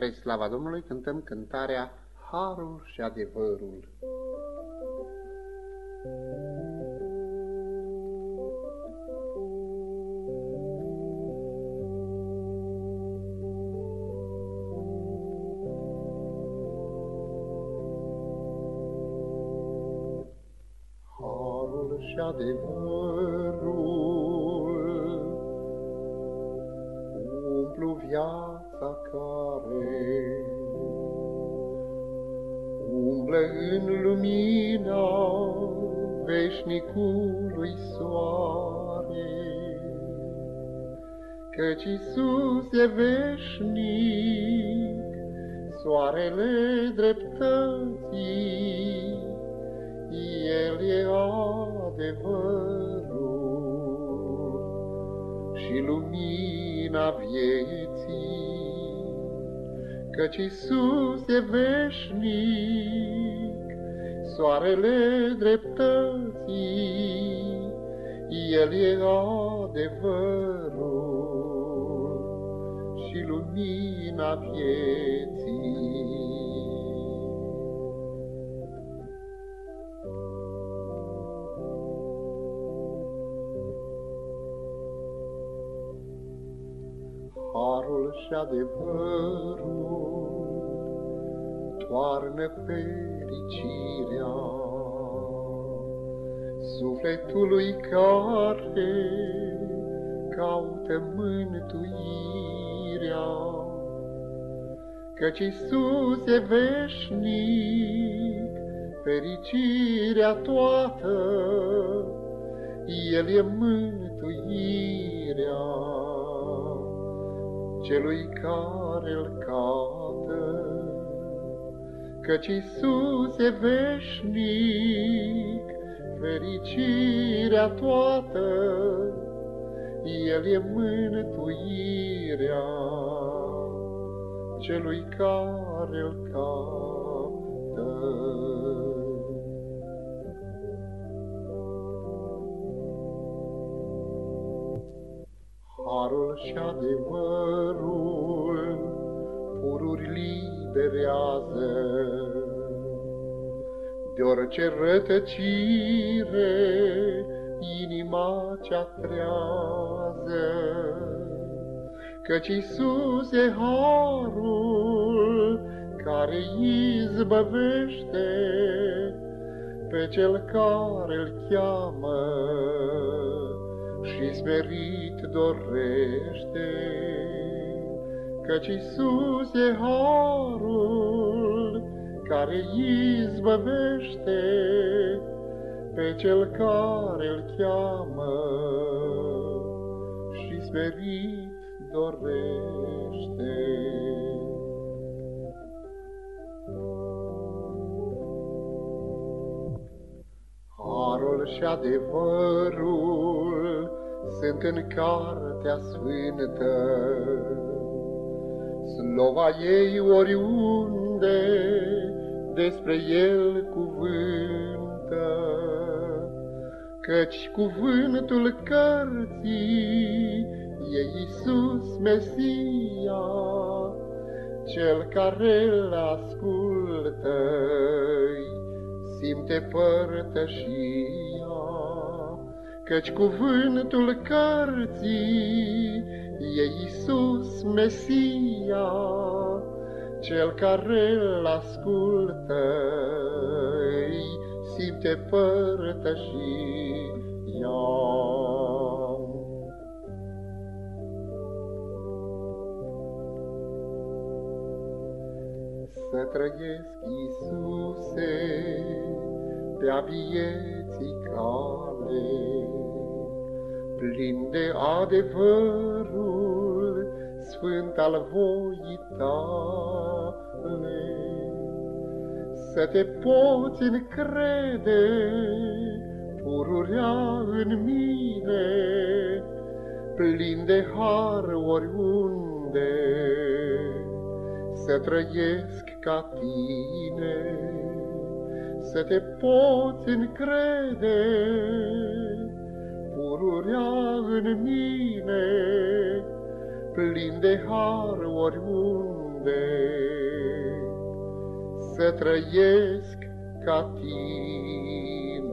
Spre slava Domnului cântăm cântarea Harul și adevărul. Harul și adevărul umplu viața care umblă în lumina veșnicului soare. Căci Iisus e veșnic, soarele dreptății, El e adevărul și lumina vieții căci Iisus e veșnic, soarele dreptății, El e adevărul și lumina vieții. Harul și adevărul toarnă fericirea sufletului care caută mântuirea. Căci Iisus e veșnic, fericirea toată, El e mântuirea celui care îl caută căci Iisus e veșnic, fericirea toată, El e mântuirea celui care îl caută. Harul și adevărul pururi liberează de orice rătăcire inima cea trează. Căci Iisus e harul care izbăvește pe cel care îl cheamă și smerit dorește căci Iisus e harul care izbăvește pe cel care îl cheamă și smerit dorește. Harul și adevărul sunt în cartea sfântă, Slova ei oriunde despre el cuvântă, Căci cuvântul cărții e Iisus Mesia, Cel care îl ascultă simte părtășia, Căci cuvântul cărții e Iisus Mesia, Cel care îl ascultă simte părtășia. Să trăiesc, Iisuse, pe-a vieții cale, plin de adevărul sfânt al voii tale. Să te poți încrede pururea în mine, plin de har oriunde, să trăiesc ca tine, să te poți încrede pururea în mine, plin de har oriunde, să trăiesc ca tine.